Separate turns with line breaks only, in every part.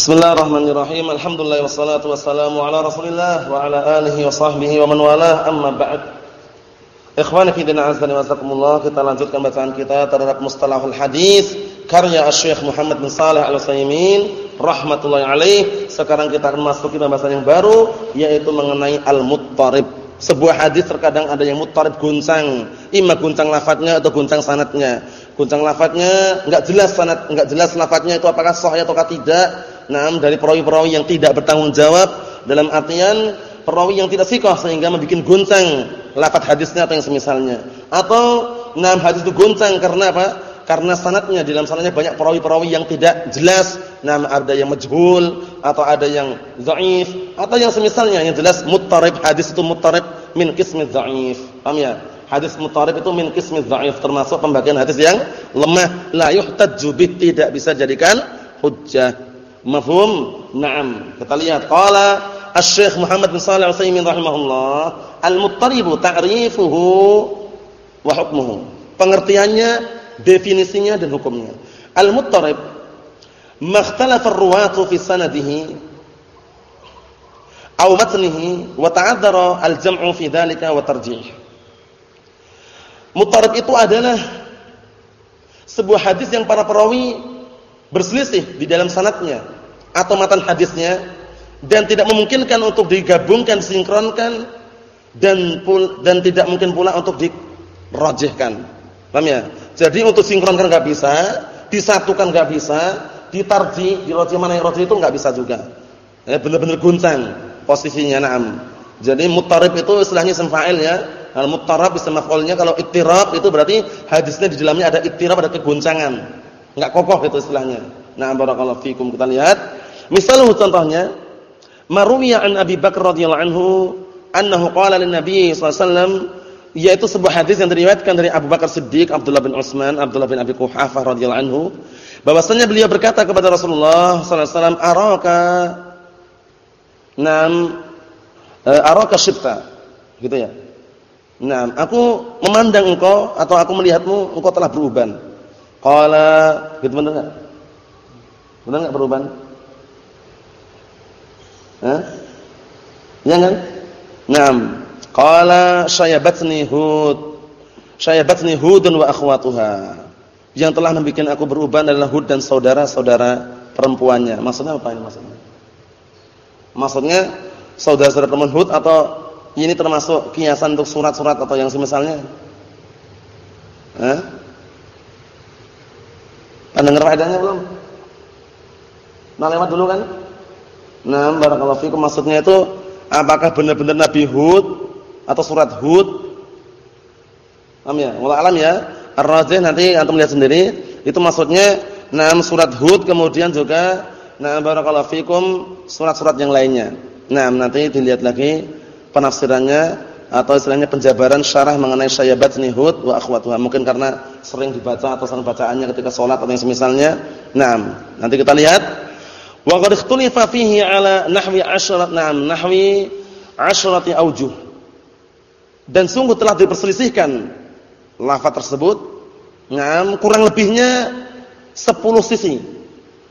Bismillahirrahmanirrahim. Alhamdulillah wassalatu wassalamu ala Rasulillah wa ala alihi wa sahbihi wa man walah. Amma ba'd. Ikhwani fi din kita lanjutkan bacaan kita terhadap mustalahul hadis karya Asy-Syaikh Muhammad bin Shalih Al-Utsaimin rahimatullah alaih. Sekarang kita akan masuk ke pembahasan yang baru yaitu mengenai al-muttarib. Sebuah hadis terkadang ada yang muttarib guncang, imma guncang lafadznya atau guncang sanadnya. Guncang lafadznya enggak jelas sanad, enggak jelas lafadznya itu apakah sahih atau tidak. Nah, dari perawi-perawi yang tidak bertanggung jawab dalam artian perawi yang tidak sikoh sehingga membuat guncang lafadz hadisnya atau yang semisalnya. Atau nah hadis itu guncang karena apa? Karena sanadnya di dalam sanadnya banyak perawi-perawi yang tidak jelas. Nah, ada yang majhul atau ada yang dhaif atau yang semisalnya yang jelas muttarib hadis itu muttarib min qismi dhaif. Paham ya? Hadis mutarib itu min qismi dhaif termasuk pembagian hadis yang lemah, la yuhtajju bih tidak bisa jadikan hujjah. Mafhum? Naam. Kita lihat qala Asy-Syaikh Muhammad bin Shalih Al-Utsaimin rahimahullah, al-muttaribu ta'rifuhu wa hukmuhu. Pengertiannya, definisinya dan hukumnya. Al-muttarib makhtalafa ar-ruwatu fi sanadihi aw matnihi wa ta'addara al-jam'u fi dhalika wa tarjih. Mutarib itu adalah sebuah hadis yang para perawi berselisih di dalam sanatnya atau matan hadisnya dan tidak memungkinkan untuk digabungkan, sinkronkan dan dan tidak mungkin pula untuk dirajihkan. Paham ya? Jadi untuk sinkronkan enggak bisa, disatukan enggak bisa, ditarji, dirajih mana yang rajih itu enggak bisa juga. Ya benar-benar guncang posisinya, na'am. Jadi mutarib itu istilahnya isim fa'il ya Al-muttarab bisa maf'ulnya kalau ittirab itu berarti hadisnya di dalamnya ada ittirab ada kegoncangan. Enggak kokoh itu istilahnya. Nah, barakallahu fikum kita lihat. Misalnya contohnya, maruwiya an Abi Bakar radhiyallahu anhu annahu qala lin Nabi sallallahu alaihi wasallam yaitu sebuah hadis yang diriwayatkan dari Abu Bakar Siddiq, Abdullah bin Utsman, Abdullah bin Abi Quhafah radhiyallahu anhu bahwasanya beliau berkata kepada Rasulullah sallallahu alaihi wasallam, "Araka nam araka syibta." Gitu ya. Nah, aku memandang engkau atau aku melihatmu, engkau telah beruban. Qala, gitu benar enggak? Benar enggak beruban? Hah? Ya kan? Naam. Qala syayabatni Hud. Syayabatni Hudun wa akhwatuha. Yang telah membuat aku beruban adalah Hud dan saudara-saudara perempuannya. Maksudnya apa ini maksudnya? Maksudnya saudara-saudara perempuan Hud atau ini termasuk kiasan untuk surat-surat atau yang semisalnya? Hah? Pendengar faedahnya belum? Nah lewat dulu kan? Nah, barakallahu fikum maksudnya itu apakah benar-benar Nabi Hud atau surat Hud? Paham ya? Alam ya. Ar-rajih nanti antum lihat sendiri, itu maksudnya enam surat Hud kemudian juga nah barakallahu fikum surat-surat yang lainnya. Nah, nanti dilihat lagi penafsirannya atau istilahnya penjabaran syarah mengenai syayabat nihud wa akhwatuha. Mungkin karena sering dibaca atau sering bacaannya ketika sholat atau yang semisalnya. Nah, nanti kita lihat. Wa qad ikhtulifa fihi ala nahwi asyarat na'am nahwi asyrati aujuh. Dan sungguh telah diperselisihkan lafaz tersebut. Nah, kurang lebihnya 10 sisi.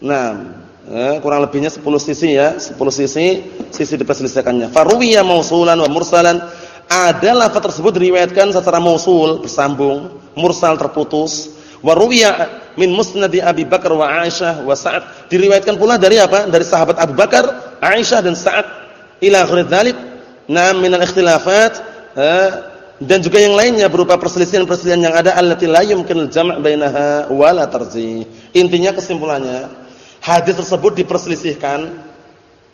Nah, Eh, kurang lebihnya 10 sisi ya, 10 sisi sisi diperselisihkannya. Faruwiya mausulan wa mursalan. Ada lafaz tersebut diriwayatkan secara mausul bersambung, mursal terputus. Wa min musnadi Abi Bakar wa Aisyah wa Sa'ad. Diriwayatkan pula dari apa? Dari sahabat Abu Bakar, Aisyah dan Sa'ad ila akhir dzalik. Nah, min al-ikhtilafat eh, dan juga yang lainnya berupa perselisihan-perselisihan yang ada allati la yumkinul jam' bainaha wa la tarjih. Intinya kesimpulannya hadis tersebut diperselisihkan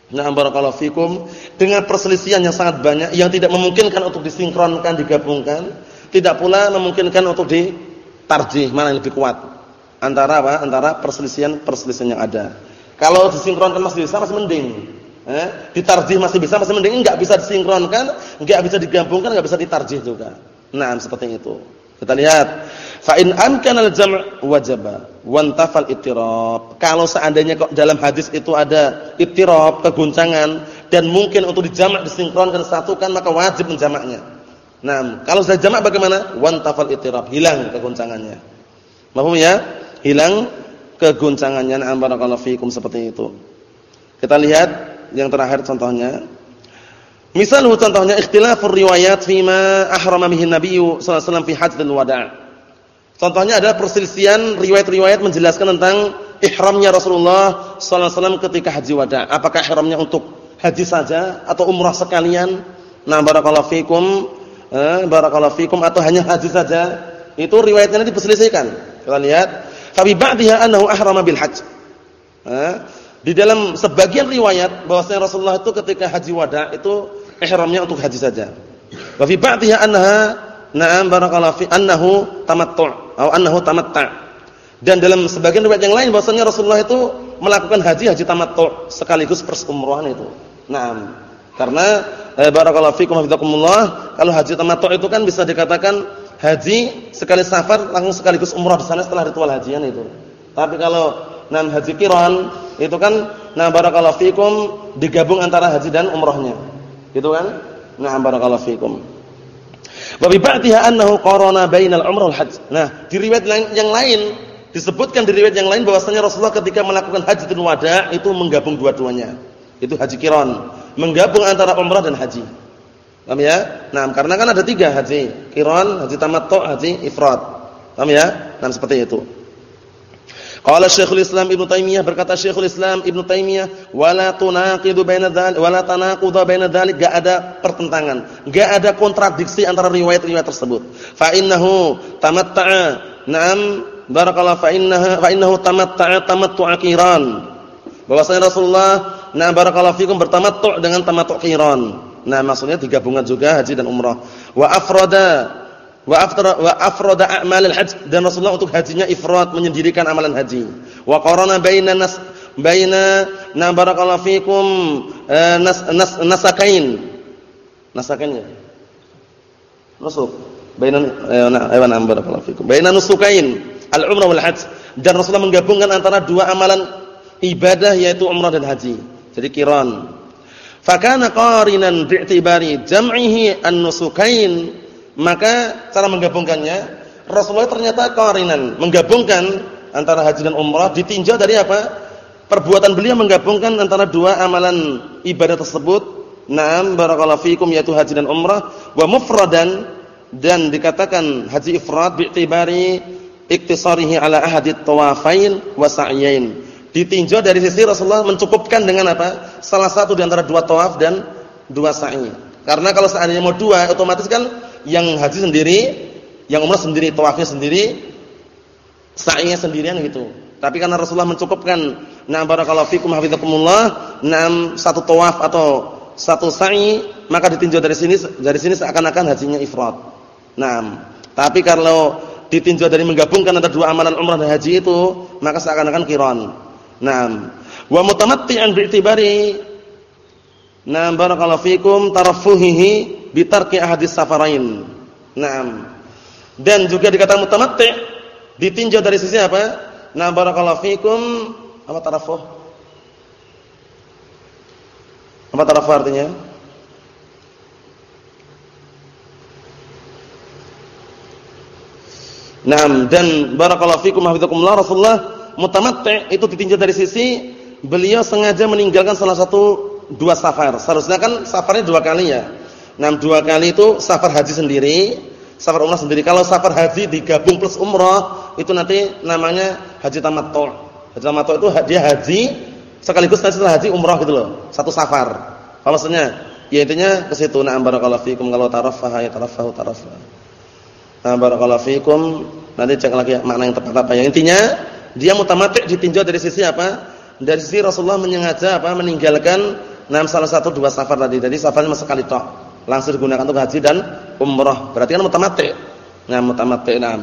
Nah barakallahu fikum dengan perselisihan yang sangat banyak yang tidak memungkinkan untuk disinkronkan digabungkan, tidak pula memungkinkan untuk ditarjih mana yang lebih kuat. Antara apa? Antara perselisihan-perselisihan yang ada. Kalau disinkronkan masih bisa masih mending. Eh, ditarjih masih bisa masih mending, enggak bisa disinkronkan, enggak bisa digabungkan, enggak bisa ditarjih juga. Nah, seperti itu. Kita lihat Fa in amkana al-jam' wajaba wantafal ittirab. Kalau seandainya kok dalam hadis itu ada ittirab, keguncangan dan mungkin untuk dijamak disinkronkan disatukan maka wajib menjamaknya. Nah, kalau sudah jamak bagaimana? Wantafal ittirab, hilang keguncangannya. Paham ya? Hilang keguncangannya. Na'am barakallahu fikum seperti itu. Kita lihat yang terakhir contohnya. Misalnya contohnya ikhtilafur riwayat fima ahrama bihi Nabi sallallahu alaihi wasallam fi hajjatul wada'. Contohnya adalah perselisihan riwayat-riwayat menjelaskan tentang ihramnya Rasulullah sallallahu alaihi wasallam ketika haji wada'. Apakah ihramnya untuk haji saja atau umrah sekalian? Nah, barakallahu fikum, eh, barakallahu fikum atau hanya haji saja? Itu riwayatnya diperselisihkan. Kita lihat, fa bi ba'dihha annahu ahrama bil hajj. Eh, di dalam sebagian riwayat bahwasanya Rasulullah itu ketika haji wada itu ihramnya untuk haji saja. Wa fi ba'dihha annaha na'am barakallahu fi annahu tamattu' atau annahu tamatta'. Dan dalam sebagian riwayat yang lain bahwasanya Rasulullah itu melakukan haji haji tamattu' sekaligus persumrohan itu. Naam. Karena eh, barakallahu fikum hafizakumullah, kalau haji tamattu' itu kan bisa dikatakan haji sekali safar langsung sekaligus umrah di sana setelah ritual hajian itu. Tapi kalau nam haji kiran itu kan nah barakallahu fikum digabung antara haji dan umrahnya. Gitu kan? Nah, barakallahu fikum. Wa bi ba'dihha annahu qarana bainal umrah wal hajj. Nah, di riwayat yang lain disebutkan di riwayat yang lain bahwasanya Rasulullah ketika melakukan hajatul wada itu menggabung dua-duanya. Itu haji kiran, menggabung antara umrah dan haji. Paham ya? Nah, karena kan ada tiga haji, kiran, haji tamattu, haji ifrad. Paham ya? Nah, seperti itu. Qala Syekhul Islam Ibnu Taimiyah berkata Syekhul Islam Ibnu Taimiyah wala tunaqidu baina dzalik wala tanaqudu baina dzalik enggak ada pertentangan, enggak ada kontradiksi antara riwayat-riwayat tersebut. Fa innahu tamatta'a na'am barakallahu fa innaha fa innahu tamatta'a tamattu'a qiran. Bahwasanya Rasulullah nah barakallahu fikum bertamattu' dengan tamattu' qiran. Nah maksudnya digabungkan juga haji dan umrah. Wa afrada wa afrada wa afrada a'malil hajj dan Rasulullah untuk hajinya ifrad menyendirikan amalan haji. Wa qarana baina nas baina na barakallahu fikum eh, nas, nas nasakain. Nasakain ya. Nusuk. Baina eh, na ayo na barakallahu fikum. Baina nusukain al-umrah wal hajj dan Rasulullah menggabungkan antara dua amalan ibadah yaitu umrah dan haji. Jadi kiran. Fakana qarinan bi'tibari jam'ihi an-nusukain maka cara menggabungkannya Rasulullah ternyata qarinan, menggabungkan antara haji dan umrah ditinjau dari apa? Perbuatan beliau menggabungkan antara dua amalan ibadah tersebut. Naam barakallahu fikum yaitu haji dan umrah wa mufradan dan dikatakan haji ifrad bi'tibari iktisarihi ala ahadit tawafain wa sa'yain. Ditinjau dari sisi Rasulullah mencukupkan dengan apa? Salah satu di antara dua tawaf dan dua sa'i. Karena kalau seandainya mau dua otomatis kan yang haji sendiri, yang umrah sendiri, tawafnya sendiri, sa'inya sendirian gitu. Tapi karena Rasulullah mencukupkan na barakallahu fikum hafizakumullah, enam satu tawaf atau satu sa'i, maka ditinjau dari sini dari sini seakan-akan hajinya ifrad. Naam. Tapi kalau ditinjau dari menggabungkan antara dua amalan umrah dan haji itu, maka seakan-akan qiran. Naam. Wa mutamatti'an bi'tibari Naam barakallahu fikum tarafuhihi bitarki ahadis safarain. Naam. Dan juga dikatakan mutamatti ditinjau dari sisi apa? Nah, barakallahu fikum apa tarafuh? Apa tarafuh artinya? Naam, dan barakallahu fikum hafizakumullah Rasulullah mutamatti itu ditinjau dari sisi beliau sengaja meninggalkan salah satu dua safar. Seharusnya kan safarnya dua kali ya. Nah, dua kali itu safar haji sendiri, safar umrah sendiri. Kalau safar haji digabung plus umrah, itu nanti namanya haji tamattu. Haji tamattu itu dia haji sekaligus nanti setelah haji umrah gitu loh, satu safar. Apa maksudnya? Ya intinya ke situ. Na'am barakallahu fikum kalau taraffaha ya tarafahu tarafah. Nah, barakallahu fikum. Nanti cek lagi makna yang tepat apa ya. Intinya dia mutamatik ditinjau dari sisi apa? Dari sisi Rasulullah menyengaja apa? Meninggalkan enam salah satu dua safar tadi. Jadi safarnya sekali tok langsung digunakan untuk haji dan umrah. Berarti kan mutamatti. Nah, mutamatti enam.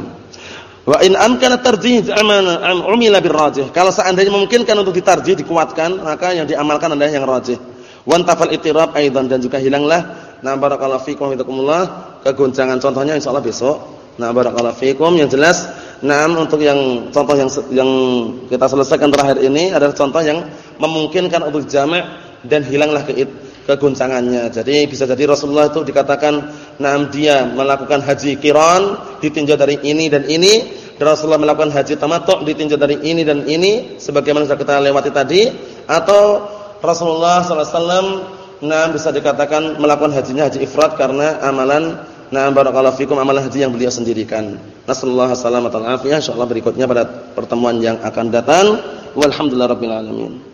Wa in amkana tarjih amana am umila birrajih. Kalau seandainya memungkinkan untuk ditarjih dikuatkan, maka yang diamalkan adalah yang rajih. Wan tafal itirab aidan dan juga hilanglah na barakallahu fikum wa kegoncangan contohnya insyaallah besok. Na barakallahu fikum yang jelas nah untuk yang contoh yang yang kita selesaikan terakhir ini adalah contoh yang memungkinkan untuk jamak dan hilanglah keid keguncangannya. Jadi bisa jadi Rasulullah itu dikatakan nam dia melakukan haji kiran ditinjau dari ini dan ini dan Rasulullah melakukan haji tamattu ditinjau dari ini dan ini sebagaimana sudah kita lewati tadi atau Rasulullah sallallahu alaihi nah bisa dikatakan melakukan hajinya haji ifrat karena amalan nah barakallahu fikum amalan haji yang beliau sendirikan. Nasallahu alaihi wasallam insyaallah berikutnya pada pertemuan yang akan datang. Walhamdulillahirabbil alamin.